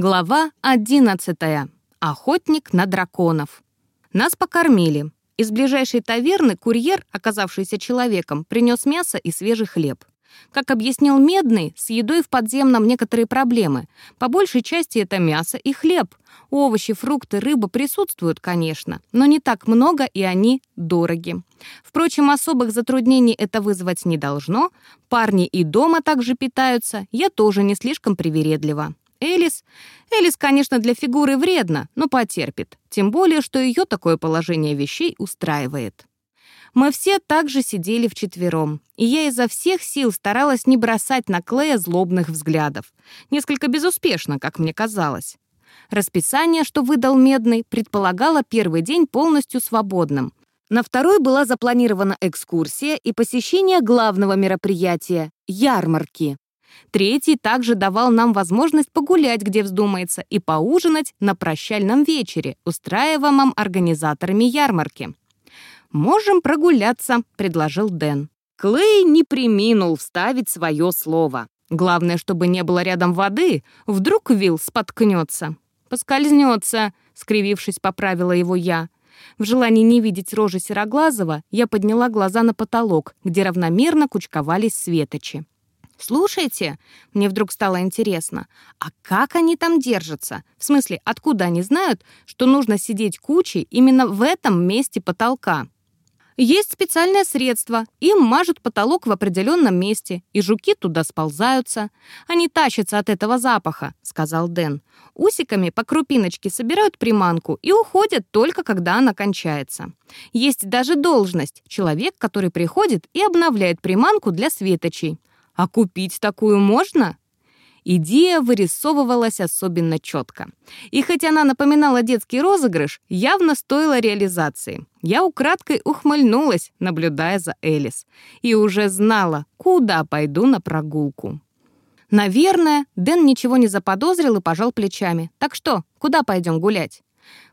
Глава 11. Охотник на драконов. Нас покормили. Из ближайшей таверны курьер, оказавшийся человеком, принес мясо и свежий хлеб. Как объяснил Медный, с едой в подземном некоторые проблемы. По большей части это мясо и хлеб. Овощи, фрукты, рыба присутствуют, конечно, но не так много, и они дороги. Впрочем, особых затруднений это вызвать не должно. Парни и дома также питаются, я тоже не слишком привередлива. Элис? Элис, конечно, для фигуры вредно, но потерпит. Тем более, что ее такое положение вещей устраивает. Мы все также сидели вчетвером, и я изо всех сил старалась не бросать на Клея злобных взглядов. Несколько безуспешно, как мне казалось. Расписание, что выдал Медный, предполагало первый день полностью свободным. На второй была запланирована экскурсия и посещение главного мероприятия — ярмарки. Третий также давал нам возможность погулять, где вздумается, и поужинать на прощальном вечере, устраиваемом организаторами ярмарки. «Можем прогуляться», — предложил Дэн. Клей не приминул вставить свое слово. Главное, чтобы не было рядом воды, вдруг Вилл споткнется. «Поскользнется», — скривившись, поправила его я. В желании не видеть рожи Сероглазого я подняла глаза на потолок, где равномерно кучковались светочи. «Слушайте», — мне вдруг стало интересно, «а как они там держатся? В смысле, откуда они знают, что нужно сидеть кучей именно в этом месте потолка?» Есть специальное средство, им мажут потолок в определенном месте, и жуки туда сползаются. Они тащатся от этого запаха, сказал Дэн. Усиками по крупиночке собирают приманку и уходят только когда она кончается. Есть даже должность — человек, который приходит и обновляет приманку для светочей. А купить такую можно? Идея вырисовывалась особенно четко. И хоть она напоминала детский розыгрыш, явно стоила реализации. Я украдкой ухмыльнулась, наблюдая за Элис. И уже знала, куда пойду на прогулку. Наверное, Дэн ничего не заподозрил и пожал плечами. «Так что, куда пойдем гулять?»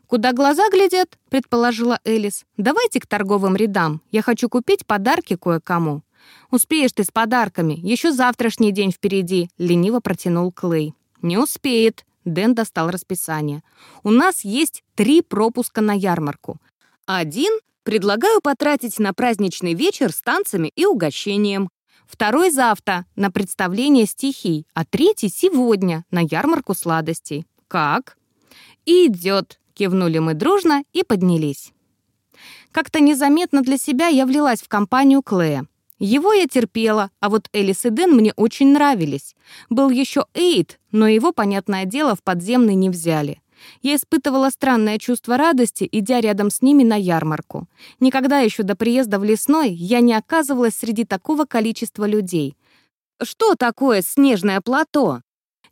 «Куда глаза глядят?» — предположила Элис. «Давайте к торговым рядам. Я хочу купить подарки кое-кому». «Успеешь ты с подарками, еще завтрашний день впереди», — лениво протянул Клей. «Не успеет», — Дэн достал расписание. «У нас есть три пропуска на ярмарку. Один предлагаю потратить на праздничный вечер с танцами и угощением. Второй завтра на представление стихий, а третий сегодня на ярмарку сладостей. Как?» «Идет», — кивнули мы дружно и поднялись. Как-то незаметно для себя я влилась в компанию Клея. Его я терпела, а вот Элис и Дэн мне очень нравились. Был еще Эйд, но его, понятное дело, в подземный не взяли. Я испытывала странное чувство радости, идя рядом с ними на ярмарку. Никогда еще до приезда в лесной я не оказывалась среди такого количества людей. Что такое снежное плато?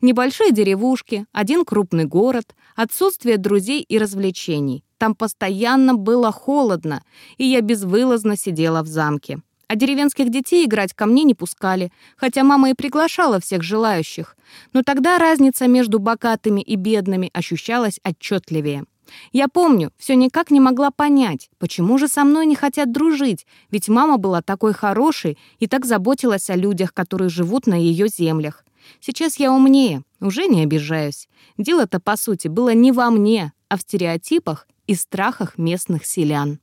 Небольшие деревушки, один крупный город, отсутствие друзей и развлечений. Там постоянно было холодно, и я безвылазно сидела в замке. А деревенских детей играть ко мне не пускали, хотя мама и приглашала всех желающих. Но тогда разница между богатыми и бедными ощущалась отчетливее. Я помню, все никак не могла понять, почему же со мной не хотят дружить, ведь мама была такой хорошей и так заботилась о людях, которые живут на ее землях. Сейчас я умнее, уже не обижаюсь. Дело-то, по сути, было не во мне, а в стереотипах и страхах местных селян.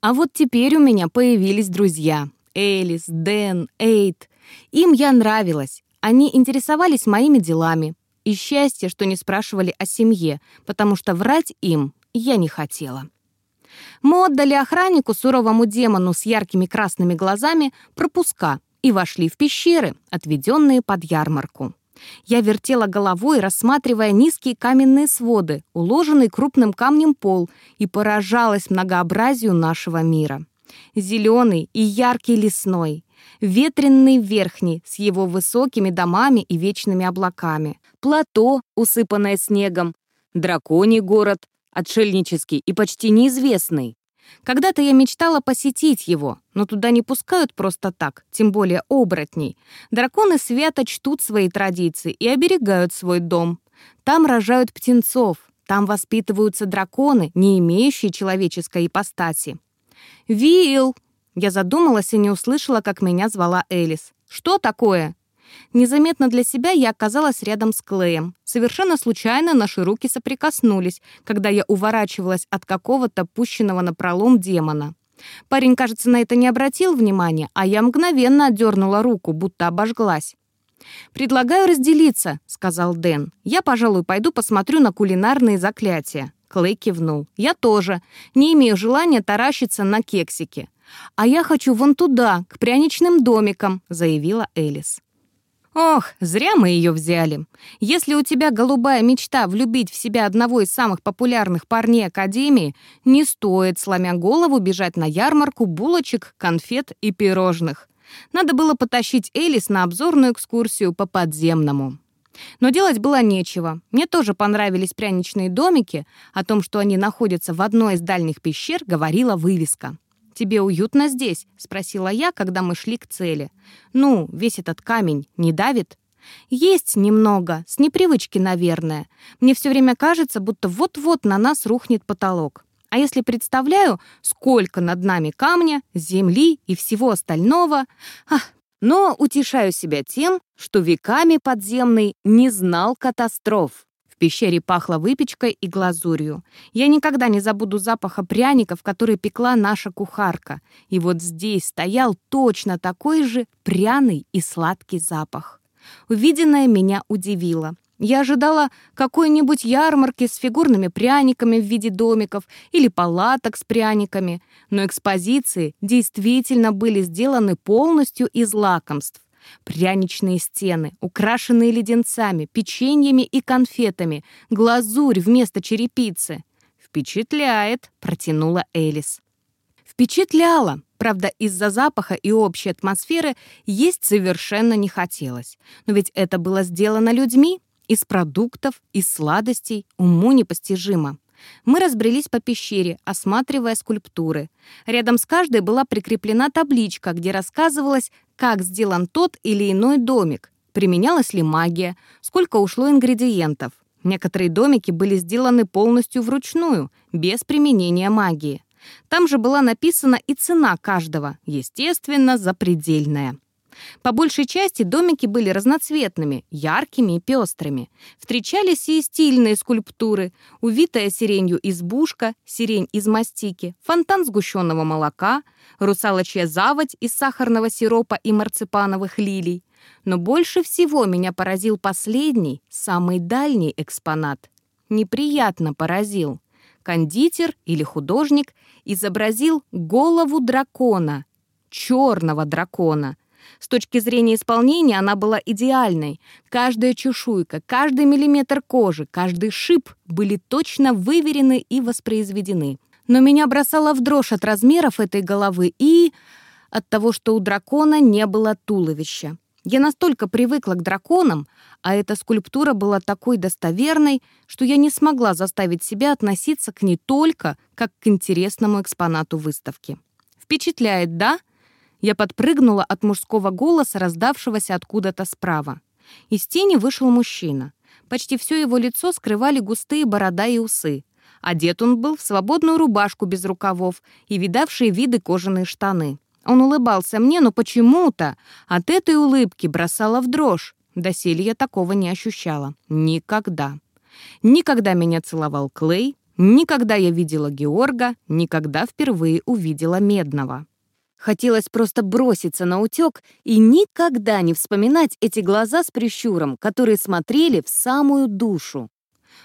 А вот теперь у меня появились друзья. Элис, Дэн, Эйт. Им я нравилась. Они интересовались моими делами. И счастье, что не спрашивали о семье, потому что врать им я не хотела. Мы отдали охраннику, суровому демону с яркими красными глазами, пропуска и вошли в пещеры, отведенные под ярмарку. Я вертела головой, рассматривая низкие каменные своды, уложенный крупным камнем пол, и поражалась многообразию нашего мира. Зеленый и яркий лесной, ветренный верхний с его высокими домами и вечными облаками, плато, усыпанное снегом, драконий город, отшельнический и почти неизвестный, когда-то я мечтала посетить его, но туда не пускают просто так, тем более оборотней. Драконы свято чтут свои традиции и оберегают свой дом. Там рожают птенцов, там воспитываются драконы, не имеющие человеческой ипостаси. «Вилл!» Я задумалась и не услышала, как меня звала Элис. «Что такое?» Незаметно для себя я оказалась рядом с Клеем. Совершенно случайно наши руки соприкоснулись, когда я уворачивалась от какого-то пущенного на пролом демона. Парень, кажется, на это не обратил внимания, а я мгновенно отдернула руку, будто обожглась. «Предлагаю разделиться», — сказал Дэн. «Я, пожалуй, пойду посмотрю на кулинарные заклятия». Клей кивнул. «Я тоже. Не имею желания таращиться на кексики». «А я хочу вон туда, к пряничным домикам», — заявила Элис. Ох, зря мы ее взяли. Если у тебя голубая мечта влюбить в себя одного из самых популярных парней Академии, не стоит, сломя голову, бежать на ярмарку булочек, конфет и пирожных. Надо было потащить Элис на обзорную экскурсию по подземному. Но делать было нечего. Мне тоже понравились пряничные домики. О том, что они находятся в одной из дальних пещер, говорила вывеска. «Тебе уютно здесь?» — спросила я, когда мы шли к цели. «Ну, весь этот камень не давит?» «Есть немного, с непривычки, наверное. Мне все время кажется, будто вот-вот на нас рухнет потолок. А если представляю, сколько над нами камня, земли и всего остального... Ах, но утешаю себя тем, что веками подземный не знал катастроф пещере пахло выпечкой и глазурью. Я никогда не забуду запаха пряников, которые пекла наша кухарка. И вот здесь стоял точно такой же пряный и сладкий запах. Увиденное меня удивило. Я ожидала какой-нибудь ярмарки с фигурными пряниками в виде домиков или палаток с пряниками, но экспозиции действительно были сделаны полностью из лакомств. Пряничные стены, украшенные леденцами, печеньями и конфетами, глазурь вместо черепицы. «Впечатляет», — протянула Элис. Впечатляло. Правда, из-за запаха и общей атмосферы есть совершенно не хотелось. Но ведь это было сделано людьми, из продуктов, из сладостей, уму непостижимо. Мы разбрелись по пещере, осматривая скульптуры. Рядом с каждой была прикреплена табличка, где рассказывалось, как сделан тот или иной домик, применялась ли магия, сколько ушло ингредиентов. Некоторые домики были сделаны полностью вручную, без применения магии. Там же была написана и цена каждого, естественно, запредельная. По большей части домики были разноцветными, яркими и пестрыми. Встречались и стильные скульптуры, увитая сиренью избушка, сирень из мастики, фонтан сгущенного молока, русалочья заводь из сахарного сиропа и марципановых лилий. Но больше всего меня поразил последний, самый дальний экспонат. Неприятно поразил. Кондитер или художник изобразил голову дракона, черного дракона, с точки зрения исполнения она была идеальной. Каждая чешуйка, каждый миллиметр кожи, каждый шип были точно выверены и воспроизведены. Но меня бросало в дрожь от размеров этой головы и от того, что у дракона не было туловища. Я настолько привыкла к драконам, а эта скульптура была такой достоверной, что я не смогла заставить себя относиться к ней только как к интересному экспонату выставки. Впечатляет, да? Я подпрыгнула от мужского голоса, раздавшегося откуда-то справа. Из тени вышел мужчина. Почти все его лицо скрывали густые борода и усы. Одет он был в свободную рубашку без рукавов и видавшие виды кожаные штаны. Он улыбался мне, но почему-то от этой улыбки бросала в дрожь. Доселе я такого не ощущала. Никогда. Никогда меня целовал Клей, никогда я видела Георга, никогда впервые увидела Медного. Хотелось просто броситься на утек и никогда не вспоминать эти глаза с прищуром, которые смотрели в самую душу.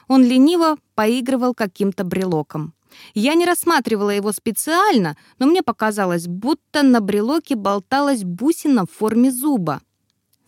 Он лениво поигрывал каким-то брелоком. Я не рассматривала его специально, но мне показалось, будто на брелоке болталась бусина в форме зуба.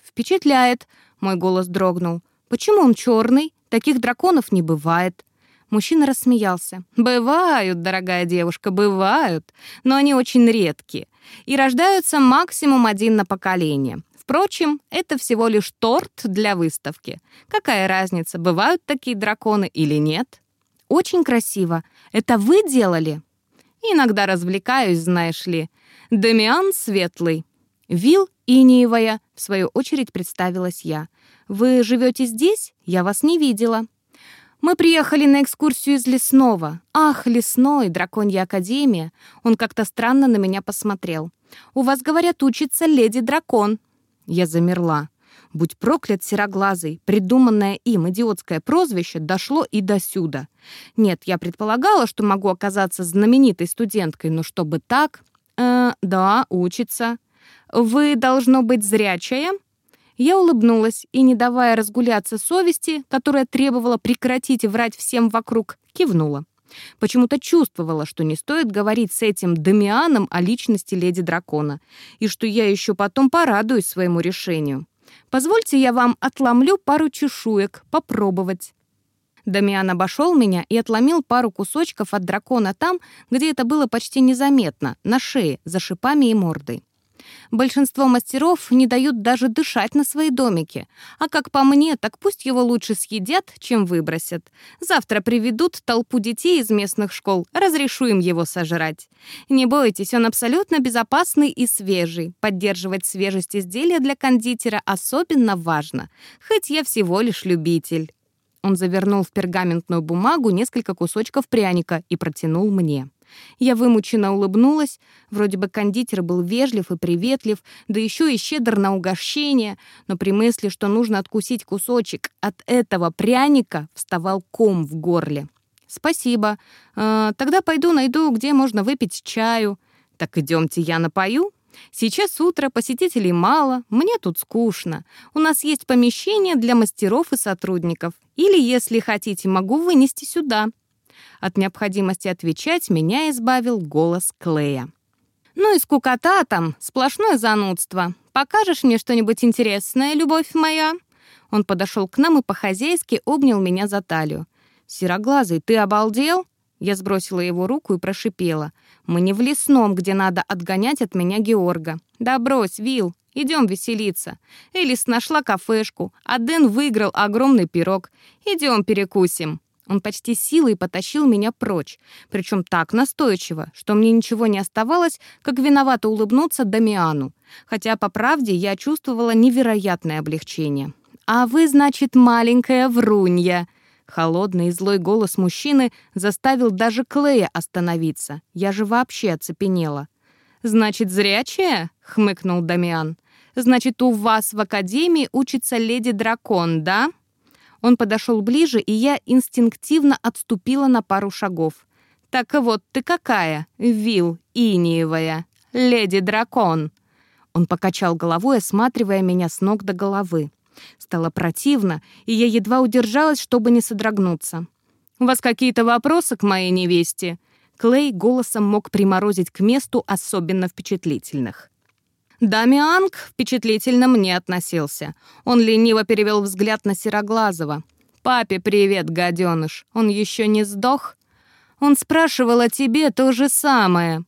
«Впечатляет», — мой голос дрогнул. «Почему он черный? Таких драконов не бывает». Мужчина рассмеялся. «Бывают, дорогая девушка, бывают, но они очень редкие и рождаются максимум один на поколение. Впрочем, это всего лишь торт для выставки. Какая разница, бывают такие драконы или нет? Очень красиво. Это вы делали? Иногда развлекаюсь, знаешь ли. Дамиан Светлый. Вил Иниевая, в свою очередь представилась я. Вы живете здесь? Я вас не видела. Мы приехали на экскурсию из лесного. Ах, лесной, драконья академия. Он как-то странно на меня посмотрел. У вас, говорят, учится леди-дракон. Я замерла. Будь проклят сероглазый, придуманное им идиотское прозвище дошло и до сюда. Нет, я предполагала, что могу оказаться знаменитой студенткой, но чтобы так... Э, да, учится. Вы, должно быть, зрячая? Я улыбнулась и, не давая разгуляться совести, которая требовала прекратить врать всем вокруг, кивнула. Почему-то чувствовала, что не стоит говорить с этим Дамианом о личности леди дракона, и что я еще потом порадуюсь своему решению. Позвольте, я вам отломлю пару чешуек, попробовать. Дамиан обошел меня и отломил пару кусочков от дракона там, где это было почти незаметно, на шее, за шипами и мордой. Большинство мастеров не дают даже дышать на свои домики. А как по мне, так пусть его лучше съедят, чем выбросят. Завтра приведут толпу детей из местных школ, разрешу им его сожрать. Не бойтесь, он абсолютно безопасный и свежий. Поддерживать свежесть изделия для кондитера особенно важно. Хоть я всего лишь любитель. Он завернул в пергаментную бумагу несколько кусочков пряника и протянул мне. Я вымученно улыбнулась. Вроде бы кондитер был вежлив и приветлив, да еще и щедр на угощение, но при мысли, что нужно откусить кусочек от этого пряника, вставал ком в горле. «Спасибо. Э, тогда пойду найду, где можно выпить чаю». «Так идемте, я напою». Сейчас утро, посетителей мало, мне тут скучно. У нас есть помещение для мастеров и сотрудников. Или, если хотите, могу вынести сюда. От необходимости отвечать меня избавил голос Клея. «Ну и скукота там, сплошное занудство. Покажешь мне что-нибудь интересное, любовь моя?» Он подошел к нам и по-хозяйски обнял меня за талию. «Сероглазый, ты обалдел?» Я сбросила его руку и прошипела. «Мы не в лесном, где надо отгонять от меня Георга. Да брось, Вил, идем веселиться. Элис нашла кафешку, а Дэн выиграл огромный пирог. Идем перекусим». Он почти силой потащил меня прочь, причем так настойчиво, что мне ничего не оставалось, как виновато улыбнуться Дамиану, хотя, по правде, я чувствовала невероятное облегчение. «А вы, значит, маленькая врунья!» Холодный и злой голос мужчины заставил даже Клея остановиться. Я же вообще оцепенела. «Значит, зрячая?» — хмыкнул Дамиан. «Значит, у вас в академии учится леди-дракон, да?» Он подошел ближе, и я инстинктивно отступила на пару шагов. «Так вот ты какая, Вил Иниевая, леди-дракон!» Он покачал головой, осматривая меня с ног до головы. Стало противно, и я едва удержалась, чтобы не содрогнуться. «У вас какие-то вопросы к моей невесте?» Клей голосом мог приморозить к месту особенно впечатлительных. Дамианг впечатлительно мне относился. Он лениво перевел взгляд на Сероглазого. «Папе привет, гаденыш. Он еще не сдох?» «Он спрашивал о тебе то же самое».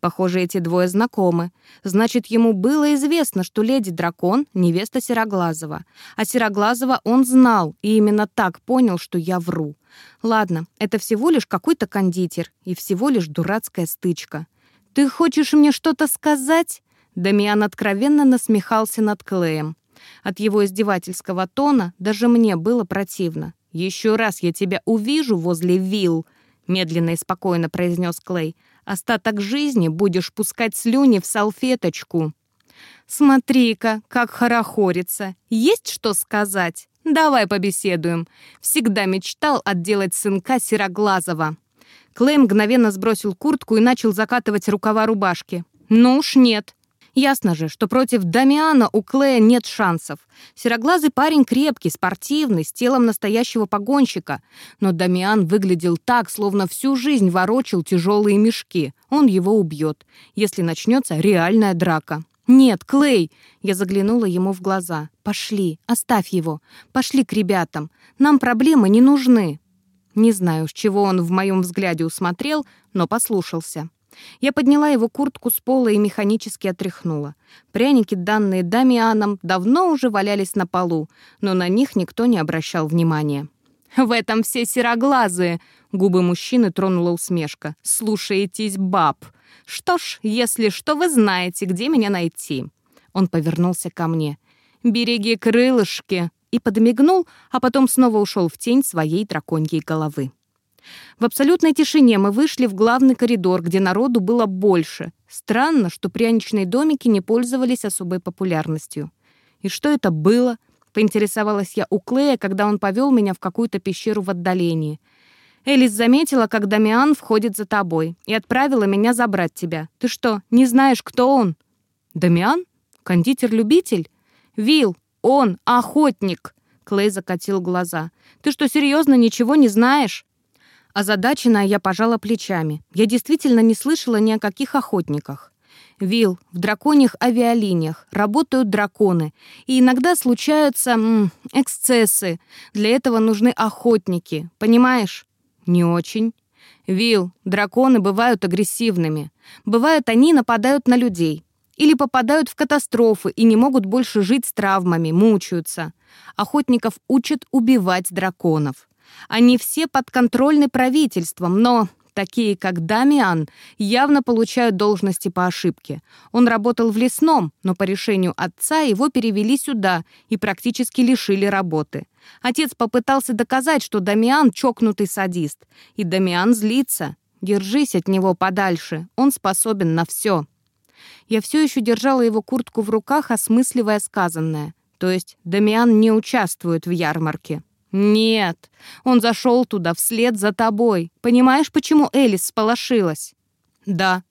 Похоже, эти двое знакомы. Значит, ему было известно, что леди-дракон — невеста Сероглазого. А Сероглазого он знал и именно так понял, что я вру. Ладно, это всего лишь какой-то кондитер и всего лишь дурацкая стычка. «Ты хочешь мне что-то сказать?» Дамиан откровенно насмехался над Клеем. От его издевательского тона даже мне было противно. «Еще раз я тебя увижу возле вилл», — медленно и спокойно произнес Клей. «Остаток жизни будешь пускать слюни в салфеточку». «Смотри-ка, как хорохорится. Есть что сказать? Давай побеседуем. Всегда мечтал отделать сынка Сероглазого». Клей мгновенно сбросил куртку и начал закатывать рукава рубашки. «Ну уж нет. Ясно же, что против Дамиана у Клея нет шансов. Сероглазый парень крепкий, спортивный, с телом настоящего погонщика. Но Дамиан выглядел так, словно всю жизнь ворочил тяжелые мешки. Он его убьет, если начнется реальная драка. «Нет, Клей!» Я заглянула ему в глаза. «Пошли, оставь его. Пошли к ребятам. Нам проблемы не нужны». Не знаю, с чего он в моем взгляде усмотрел, но послушался. Я подняла его куртку с пола и механически отряхнула. Пряники, данные Дамианом, давно уже валялись на полу, но на них никто не обращал внимания. «В этом все сероглазые!» — губы мужчины тронула усмешка. «Слушаетесь баб! Что ж, если что, вы знаете, где меня найти». Он повернулся ко мне. «Береги крылышки!» и подмигнул, а потом снова ушел в тень своей драконьей головы. В абсолютной тишине мы вышли в главный коридор, где народу было больше. Странно, что пряничные домики не пользовались особой популярностью. «И что это было?» — поинтересовалась я у Клея, когда он повел меня в какую-то пещеру в отдалении. «Элис заметила, как Дамиан входит за тобой, и отправила меня забрать тебя. Ты что, не знаешь, кто он?» «Дамиан? Кондитер-любитель?» «Вил, он охотник!» Клей закатил глаза. «Ты что, серьезно ничего не знаешь?» Озадаченная я пожала плечами. Я действительно не слышала ни о каких охотниках. Вил, в драконьих авиалиниях работают драконы, и иногда случаются м, эксцессы. Для этого нужны охотники, понимаешь? Не очень. Вил, драконы бывают агрессивными. Бывают, они нападают на людей. Или попадают в катастрофы и не могут больше жить с травмами, мучаются. Охотников учат убивать драконов. Они все подконтрольны правительством, но такие как Дамиан, явно получают должности по ошибке. Он работал в лесном, но по решению отца его перевели сюда и практически лишили работы. Отец попытался доказать, что Дамиан чокнутый садист. И Дамиан злится. Держись от него подальше, он способен на все. Я все еще держала его куртку в руках, осмысливая сказанное. То есть Дамиан не участвует в ярмарке. «Нет, он зашел туда вслед за тобой. Понимаешь, почему Элис сполошилась?» «Да».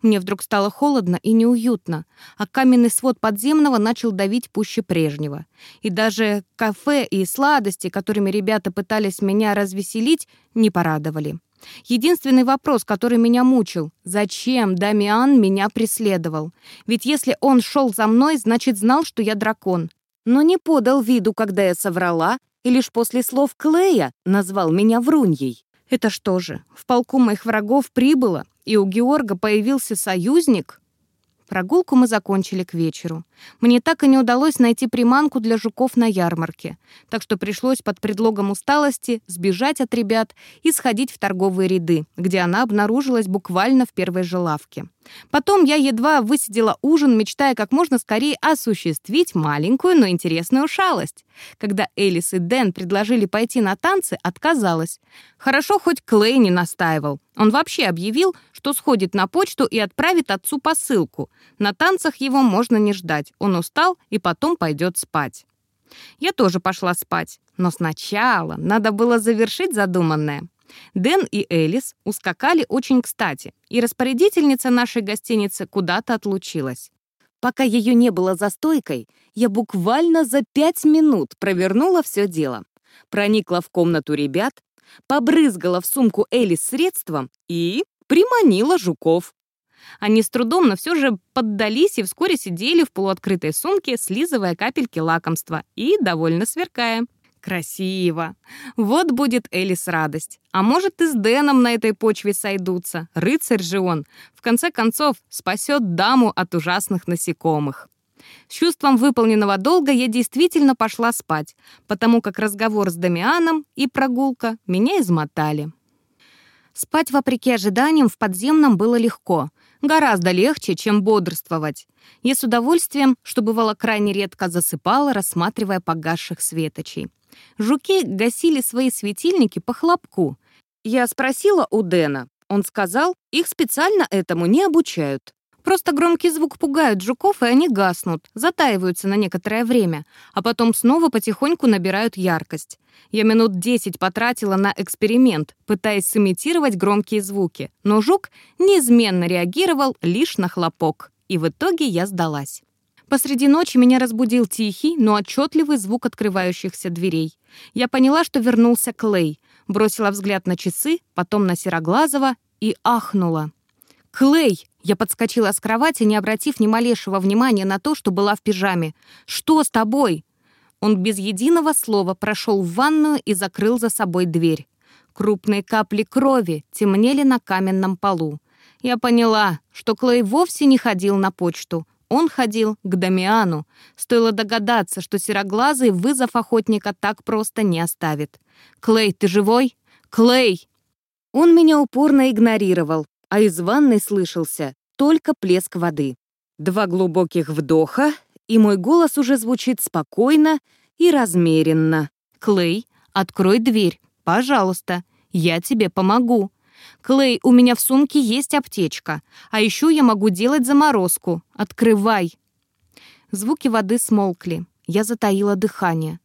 Мне вдруг стало холодно и неуютно, а каменный свод подземного начал давить пуще прежнего. И даже кафе и сладости, которыми ребята пытались меня развеселить, не порадовали. Единственный вопрос, который меня мучил — зачем Дамиан меня преследовал? Ведь если он шел за мной, значит, знал, что я дракон. Но не подал виду, когда я соврала и лишь после слов Клея назвал меня вруньей. Это что же, в полку моих врагов прибыло, и у Георга появился союзник? Прогулку мы закончили к вечеру. Мне так и не удалось найти приманку для жуков на ярмарке, так что пришлось под предлогом усталости сбежать от ребят и сходить в торговые ряды, где она обнаружилась буквально в первой же лавке. Потом я едва высидела ужин, мечтая как можно скорее осуществить маленькую, но интересную шалость. Когда Элис и Дэн предложили пойти на танцы, отказалась. Хорошо, хоть Клей не настаивал. Он вообще объявил, что сходит на почту и отправит отцу посылку. На танцах его можно не ждать. Он устал и потом пойдет спать. Я тоже пошла спать. Но сначала надо было завершить задуманное. Дэн и Элис ускакали очень кстати, и распорядительница нашей гостиницы куда-то отлучилась. Пока ее не было за стойкой, я буквально за пять минут провернула все дело. Проникла в комнату ребят, побрызгала в сумку Элис средством и приманила жуков. Они с трудом, но все же поддались и вскоре сидели в полуоткрытой сумке, слизывая капельки лакомства и довольно сверкая. Красиво. Вот будет Элис радость. А может, и с Дэном на этой почве сойдутся. Рыцарь же он. В конце концов, спасет даму от ужасных насекомых. С чувством выполненного долга я действительно пошла спать, потому как разговор с Дамианом и прогулка меня измотали. Спать, вопреки ожиданиям, в подземном было легко. Гораздо легче, чем бодрствовать. Я с удовольствием, что бывало крайне редко, засыпала, рассматривая погасших светочей. Жуки гасили свои светильники по хлопку. Я спросила у Дэна. Он сказал, их специально этому не обучают. Просто громкий звук пугает жуков, и они гаснут, затаиваются на некоторое время, а потом снова потихоньку набирают яркость. Я минут десять потратила на эксперимент, пытаясь сымитировать громкие звуки, но жук неизменно реагировал лишь на хлопок, и в итоге я сдалась. Посреди ночи меня разбудил тихий, но отчетливый звук открывающихся дверей. Я поняла, что вернулся Клей, бросила взгляд на часы, потом на Сероглазого и ахнула. «Клей!» Я подскочила с кровати, не обратив ни малейшего внимания на то, что была в пижаме. «Что с тобой?» Он без единого слова прошел в ванную и закрыл за собой дверь. Крупные капли крови темнели на каменном полу. Я поняла, что Клей вовсе не ходил на почту. Он ходил к Дамиану. Стоило догадаться, что сероглазый вызов охотника так просто не оставит. «Клей, ты живой? Клей!» Он меня упорно игнорировал, а из ванной слышался только плеск воды. Два глубоких вдоха, и мой голос уже звучит спокойно и размеренно. «Клей, открой дверь, пожалуйста, я тебе помогу». «Клей, у меня в сумке есть аптечка, а еще я могу делать заморозку. Открывай». Звуки воды смолкли. Я затаила дыхание.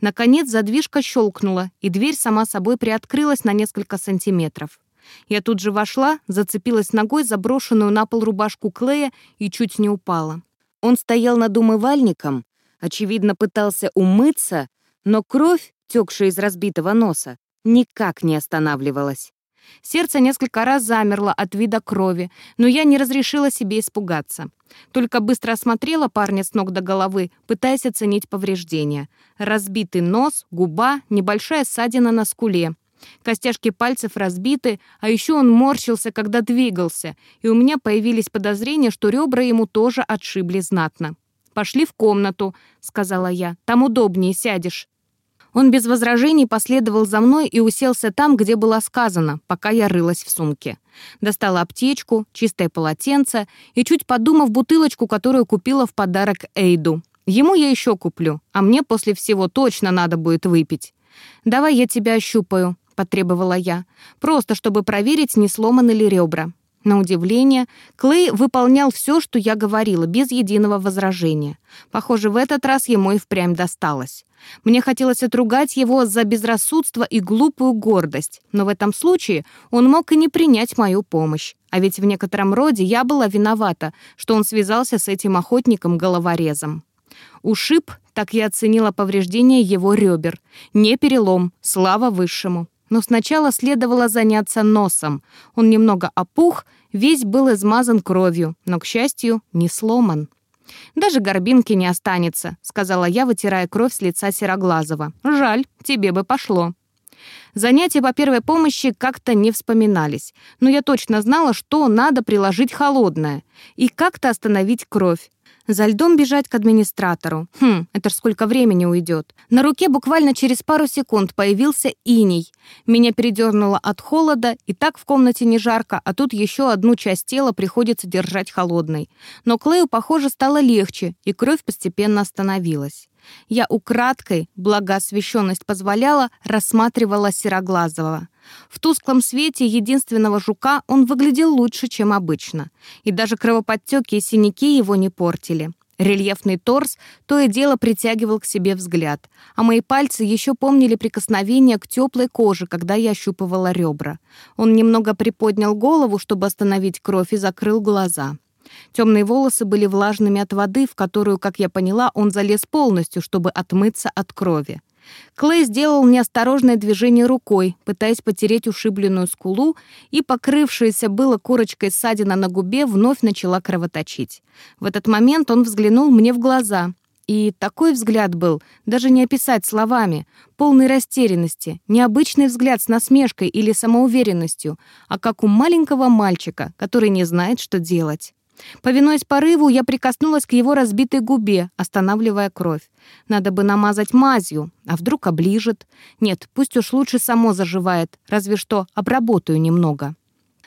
Наконец задвижка щелкнула, и дверь сама собой приоткрылась на несколько сантиметров. Я тут же вошла, зацепилась ногой за брошенную на пол рубашку Клея и чуть не упала. Он стоял над умывальником, очевидно, пытался умыться, но кровь, текшая из разбитого носа, никак не останавливалась. Сердце несколько раз замерло от вида крови, но я не разрешила себе испугаться. Только быстро осмотрела парня с ног до головы, пытаясь оценить повреждения. Разбитый нос, губа, небольшая ссадина на скуле. Костяшки пальцев разбиты, а еще он морщился, когда двигался, и у меня появились подозрения, что ребра ему тоже отшибли знатно. «Пошли в комнату», — сказала я, — «там удобнее сядешь». Он без возражений последовал за мной и уселся там, где было сказано, пока я рылась в сумке. Достала аптечку, чистое полотенце и, чуть подумав, бутылочку, которую купила в подарок Эйду. Ему я еще куплю, а мне после всего точно надо будет выпить. «Давай я тебя ощупаю», — потребовала я, «просто чтобы проверить, не сломаны ли ребра». На удивление, Клей выполнял все, что я говорила, без единого возражения. Похоже, в этот раз ему и впрямь досталось. Мне хотелось отругать его за безрассудство и глупую гордость, но в этом случае он мог и не принять мою помощь. А ведь в некотором роде я была виновата, что он связался с этим охотником-головорезом. Ушиб, так я оценила повреждение его ребер. Не перелом, слава высшему. Но сначала следовало заняться носом. Он немного опух, весь был измазан кровью, но, к счастью, не сломан. «Даже горбинки не останется», — сказала я, вытирая кровь с лица Сероглазого. «Жаль, тебе бы пошло». Занятия по первой помощи как-то не вспоминались, но я точно знала, что надо приложить холодное и как-то остановить кровь. За льдом бежать к администратору. Хм, это ж сколько времени уйдет. На руке буквально через пару секунд появился иней. Меня передернуло от холода, и так в комнате не жарко, а тут еще одну часть тела приходится держать холодной. Но Клею, похоже, стало легче, и кровь постепенно остановилась. Я украдкой, благо освещенность позволяла, рассматривала Сероглазого. В тусклом свете единственного жука он выглядел лучше, чем обычно. И даже кровоподтеки и синяки его не портили. Рельефный торс то и дело притягивал к себе взгляд, а мои пальцы еще помнили прикосновение к теплой коже, когда я ощупывала ребра. Он немного приподнял голову, чтобы остановить кровь, и закрыл глаза. Темные волосы были влажными от воды, в которую, как я поняла, он залез полностью, чтобы отмыться от крови. Клей сделал неосторожное движение рукой, пытаясь потереть ушибленную скулу, и покрывшаяся было корочкой ссадина на губе вновь начала кровоточить. В этот момент он взглянул мне в глаза. И такой взгляд был, даже не описать словами, полной растерянности, необычный взгляд с насмешкой или самоуверенностью, а как у маленького мальчика, который не знает, что делать. Повинуясь порыву, я прикоснулась к его разбитой губе, останавливая кровь. Надо бы намазать мазью, а вдруг оближет. Нет, пусть уж лучше само заживает, разве что обработаю немного.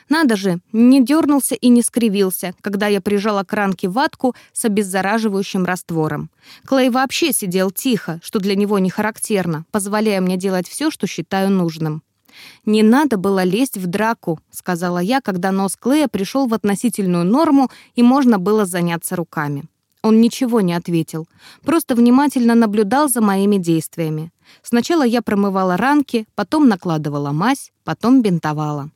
Надо же, не дернулся и не скривился, когда я прижала к ранке ватку с обеззараживающим раствором. Клей вообще сидел тихо, что для него не характерно, позволяя мне делать все, что считаю нужным. «Не надо было лезть в драку», — сказала я, когда нос Клея пришел в относительную норму и можно было заняться руками. Он ничего не ответил, просто внимательно наблюдал за моими действиями. Сначала я промывала ранки, потом накладывала мазь, потом бинтовала.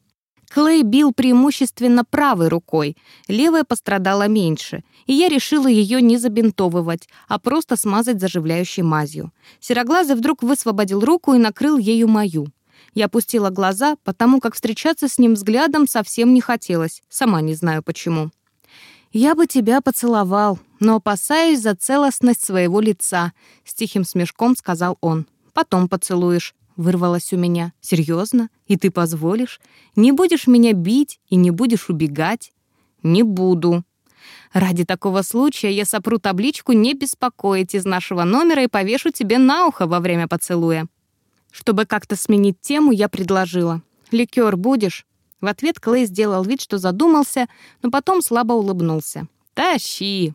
Клей бил преимущественно правой рукой, левая пострадала меньше, и я решила ее не забинтовывать, а просто смазать заживляющей мазью. Сероглазый вдруг высвободил руку и накрыл ею мою. Я опустила глаза, потому как встречаться с ним взглядом совсем не хотелось, сама не знаю почему. «Я бы тебя поцеловал, но опасаюсь за целостность своего лица», — с тихим смешком сказал он. «Потом поцелуешь», — вырвалось у меня. «Серьезно? И ты позволишь? Не будешь меня бить и не будешь убегать?» «Не буду», Ради такого случая я сопру табличку «Не беспокоить» из нашего номера и повешу тебе на ухо во время поцелуя. Чтобы как-то сменить тему, я предложила. «Ликер будешь?» В ответ Клей сделал вид, что задумался, но потом слабо улыбнулся. «Тащи!»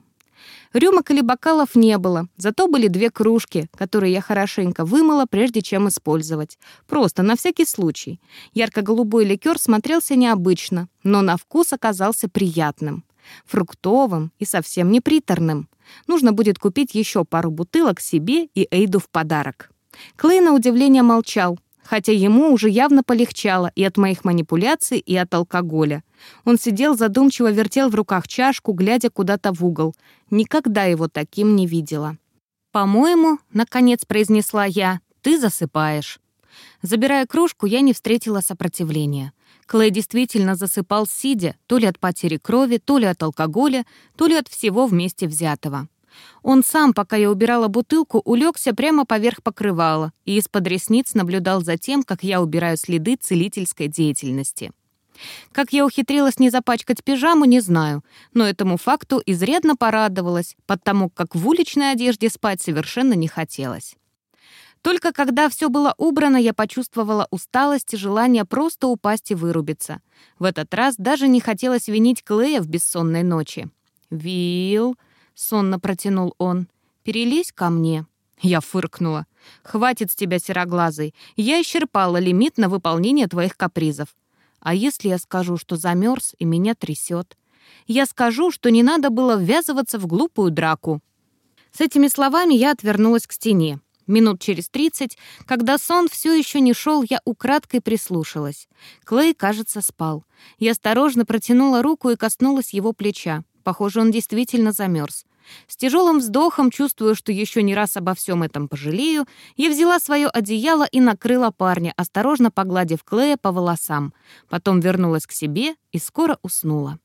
Рюмок или бокалов не было, зато были две кружки, которые я хорошенько вымыла, прежде чем использовать. Просто на всякий случай. Ярко-голубой ликер смотрелся необычно, но на вкус оказался приятным. Фруктовым и совсем не приторным. Нужно будет купить еще пару бутылок себе и Эйду в подарок. Клей на удивление молчал, хотя ему уже явно полегчало и от моих манипуляций, и от алкоголя. Он сидел задумчиво, вертел в руках чашку, глядя куда-то в угол. Никогда его таким не видела. «По-моему, — наконец произнесла я, — ты засыпаешь». Забирая кружку, я не встретила сопротивления. Клей действительно засыпал сидя, то ли от потери крови, то ли от алкоголя, то ли от всего вместе взятого. Он сам, пока я убирала бутылку, улегся прямо поверх покрывала и из-под ресниц наблюдал за тем, как я убираю следы целительской деятельности. Как я ухитрилась не запачкать пижаму, не знаю, но этому факту изрядно порадовалась, потому как в уличной одежде спать совершенно не хотелось. Только когда все было убрано, я почувствовала усталость и желание просто упасть и вырубиться. В этот раз даже не хотелось винить Клея в бессонной ночи. «Вилл», — сонно протянул он. «Перелезь ко мне». Я фыркнула. «Хватит с тебя, сероглазый. Я исчерпала лимит на выполнение твоих капризов. А если я скажу, что замерз и меня трясет? Я скажу, что не надо было ввязываться в глупую драку». С этими словами я отвернулась к стене. Минут через тридцать, когда сон все еще не шел, я украдкой прислушалась. Клей, кажется, спал. Я осторожно протянула руку и коснулась его плеча. Похоже, он действительно замерз. С тяжелым вздохом, чувствуя, что еще не раз обо всем этом пожалею, я взяла свое одеяло и накрыла парня, осторожно погладив Клея по волосам. Потом вернулась к себе и скоро уснула.